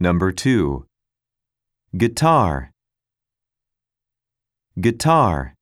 Number 2. Guitar. Guitar.